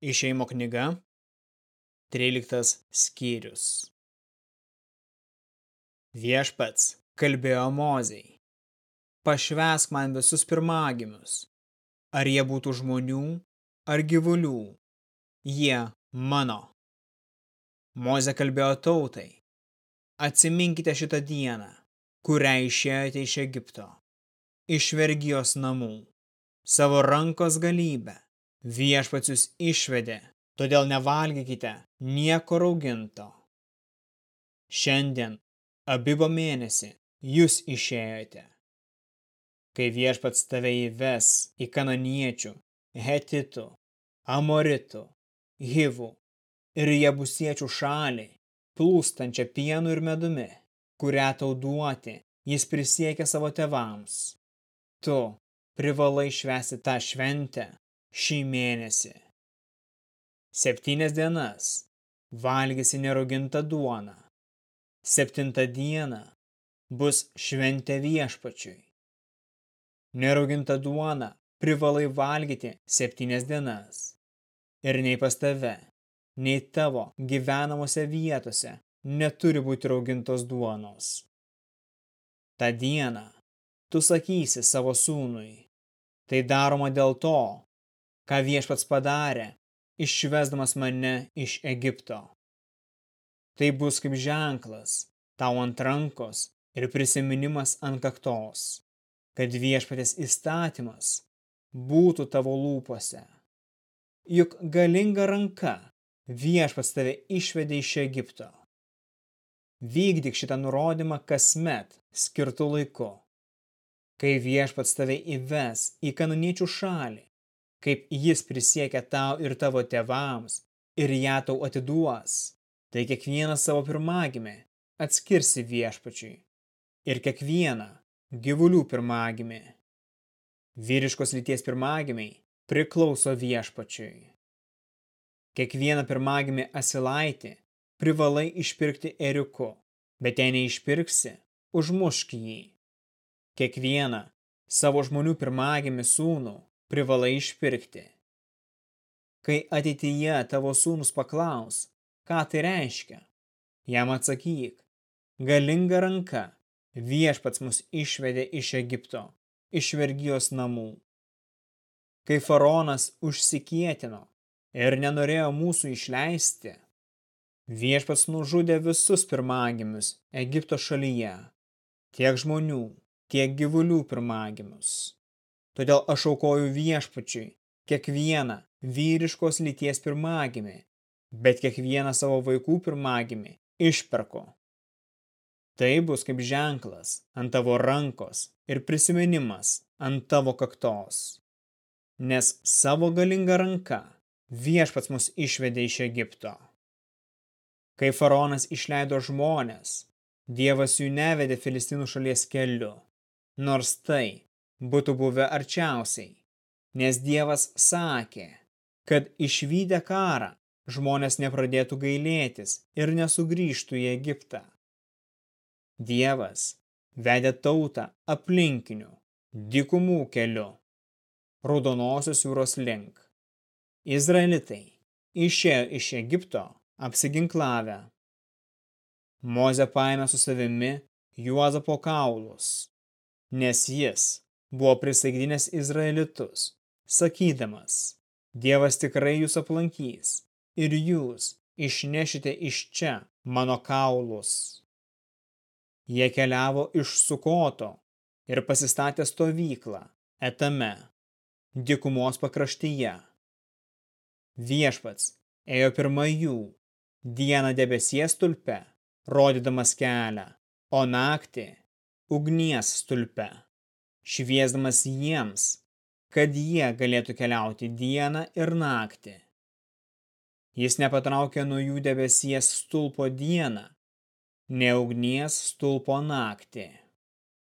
Išeimo knyga, 13 skyrius. Viešpats kalbėjo Mozei. Pašvesk man visus pirmagimius, ar jie būtų žmonių, ar gyvulių, jie mano. Moze kalbėjo tautai. Atsiminkite šitą dieną, kurią išėjote iš Egipto, iš vergijos namų, savo rankos galybę Viešpats jūs išvedė, todėl nevalgykite nieko rauginto. Šiandien abibo mėnesį jūs išėjote. Kai viešpats tave įves į kananiečių, hetitų, amoritų, hivų ir jebusiečių šalį, plūstančią pienu ir medumi, kurią tau duoti, jis prisiekė savo tevams. Tu privalai švesti tą šventę šį mėnesį. Septynias dienas valgysi nerugintą duoną. Septintą dieną bus šventė viešpačiui. Nerugintą duoną privalai valgyti septynias dienas. Ir nei pas tave, nei tavo gyvenamose vietose neturi būti raugintos duonos. Ta diena tu sakysi savo sūnui. Tai daroma dėl to, ką viešpats padarė, išvesdamas mane iš Egipto. Tai bus kaip ženklas tau ant rankos ir prisiminimas ant kaktos, kad viešpatės įstatymas būtų tavo lūpose. Juk galinga ranka viešpats tave išvedė iš Egipto. Vykdyk šitą nurodymą kasmet skirtų laiku. Kai viešpats tave įves į kananiečių šalį, kaip jis prisiekia tau ir tavo tėvams, ir ją tau atiduos, tai kiekvieną savo pirmagimę atskirsi viešpačiui ir kiekvieną gyvulių pirmagimį. Vyriškos lyties pirmagimiai priklauso viešpačiui. Kiekvieną pirmagimį asilaitį privalai išpirkti eriuku, bet jei neišpirksi, užmušk jį. Kiekvieną savo žmonių pirmagimį sūnų privalai išpirkti. Kai ateityje tavo sūnus paklaus, ką tai reiškia, jam atsakyk, galinga ranka viešpats mus išvedė iš Egipto, iš vergijos namų. Kai faraonas užsikietino ir nenorėjo mūsų išleisti, viešpats nužudė visus pirmagimius Egipto šalyje, tiek žmonių, tiek gyvulių pirmagimius. Todėl aš aukoju viešpačiui kiekvieną vyriškos lyties pirmagimį, bet kiekvieną savo vaikų pirmagimį išperku. Tai bus kaip ženklas ant tavo rankos ir prisiminimas ant tavo kaktos. Nes savo galinga ranka viešpats mus išvedė iš Egipto. Kai faraonas išleido žmonės, Dievas jų nevedė Filistinų šalies keliu, nors tai būtų buvę arčiausiai, nes Dievas sakė, kad išvykę karą žmonės nepradėtų gailėtis ir nesugrįžtų į Egiptą. Dievas vedė tautą aplinkiniu, dykumų keliu, raudonosios jūros link. Izraelitai išėjo iš Egipto apsiginklavę. Moze paėmė su savimi Juozapo kaulus, nes jis buvo prisaigdinęs Izraelitus, sakydamas, Dievas tikrai jūs aplankys ir jūs išnešite iš čia mano kaulus. Jie keliavo iš Sukoto ir pasistatė stovyklą etame, dikumos pakraštyje. Viešpats ėjo pirma jų, dieną debesies stulpe, rodydamas kelią, o naktį ugnies stulpe šviesdamas jiems, kad jie galėtų keliauti dieną ir naktį. Jis nepatraukė nuo jų debesies stulpo dieną, ne ugnies stulpo naktį.